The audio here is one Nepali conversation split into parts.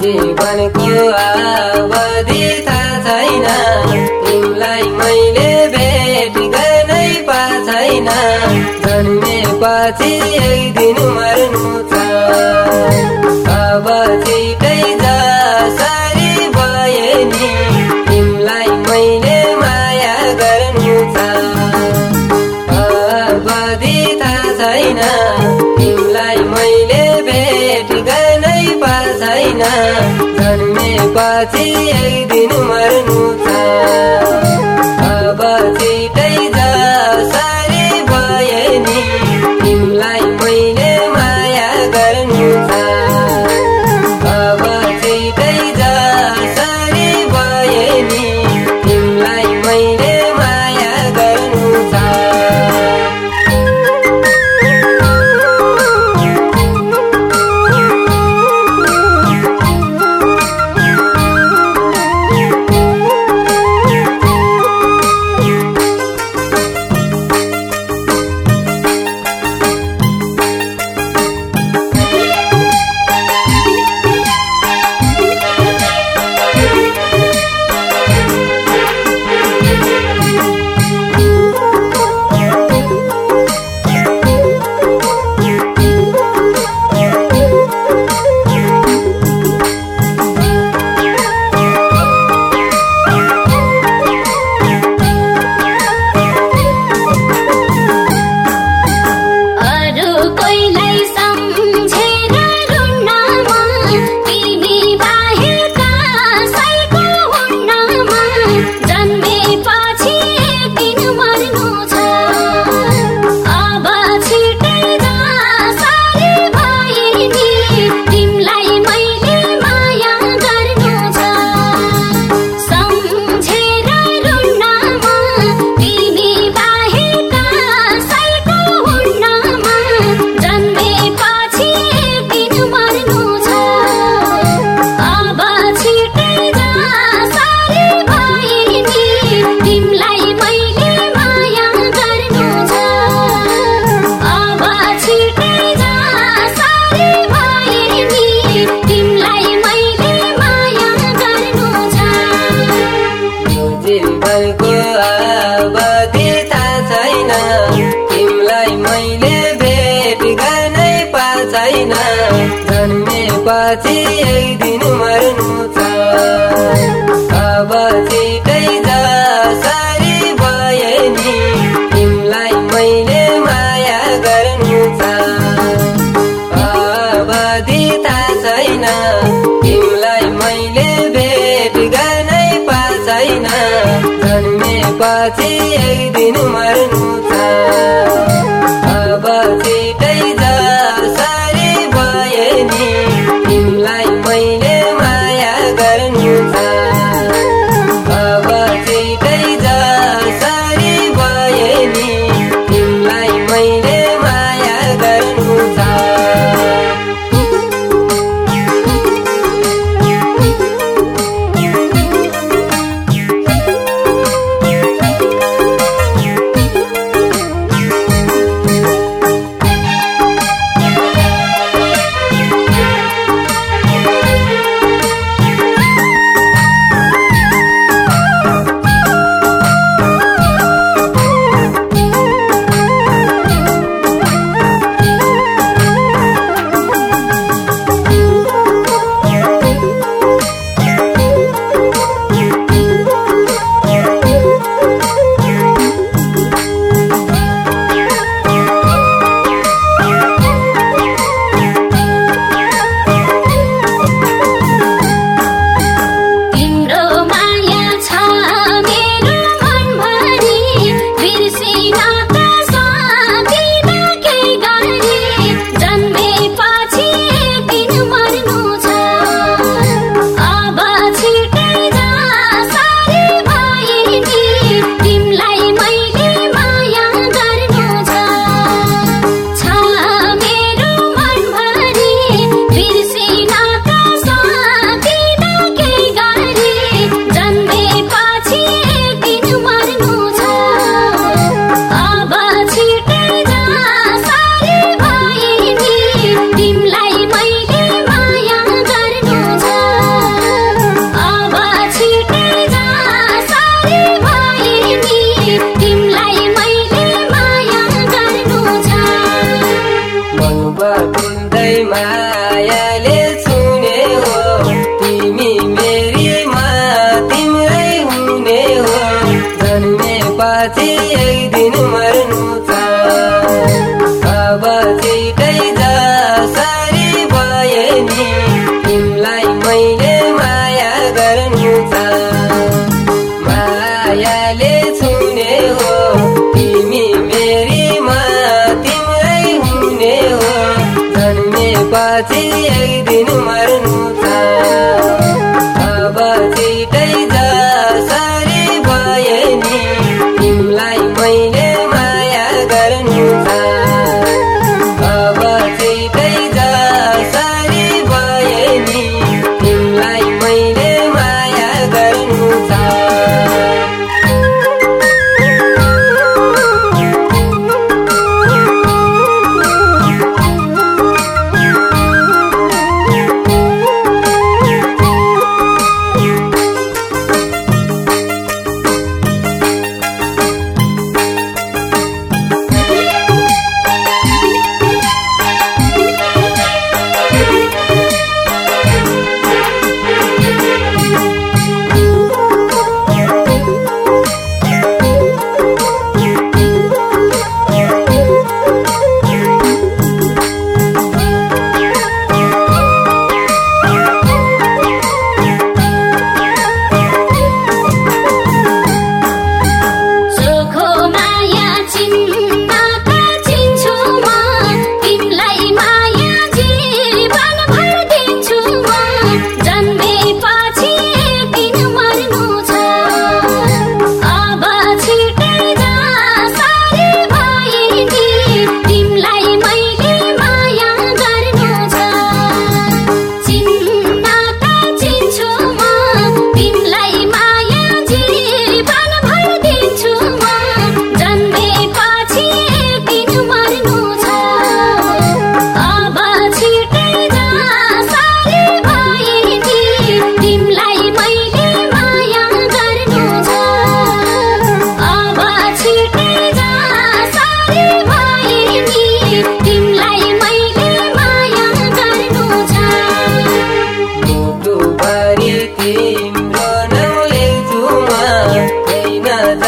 जीवन त्यो अवधि थाहा छैन तिमीलाई मैले भेट गर्नै पा छैन जन्मेपछि एक दिन मर्नु छ। अब छिटै जसरी भयो नि तिमीलाई मैले पछि जन्मेपछि एक दिन मर्नु छ। अब छिटै जसरी भए नि तिमीलाई मैले माया गर्नु छ। अब दिता छैन तिमीलाई मैले भेट गर्नै पाएको छैन जन्मेपछि एक दिन मर्नु छ। जन्मेपछि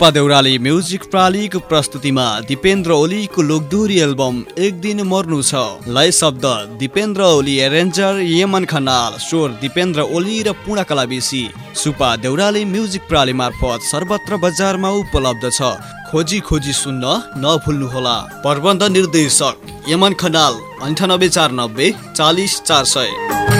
सुपा देउराली म्युजिक प्रालीको प्रस्तुतिमा दिपेन्द्र ओलीको लोकदोरी एल्बम एक दिन मर्नु छ। लय शब्द दिपेन्द्र ओली एरेन्जर यमन खनाल स्वर दिपेन्द्र ओली र पूर्णकला बेसी सुपा देउराली म्युजिक प्राली मार्फत सर्वत्र बजारमा उपलब्ध छ। खोजी खोजी सुन्न नभुल्नुहोला। प्रबन्ध निर्देशक यमन खनाल अन्ठानब्बे चार नब्बे चालिस चार सय।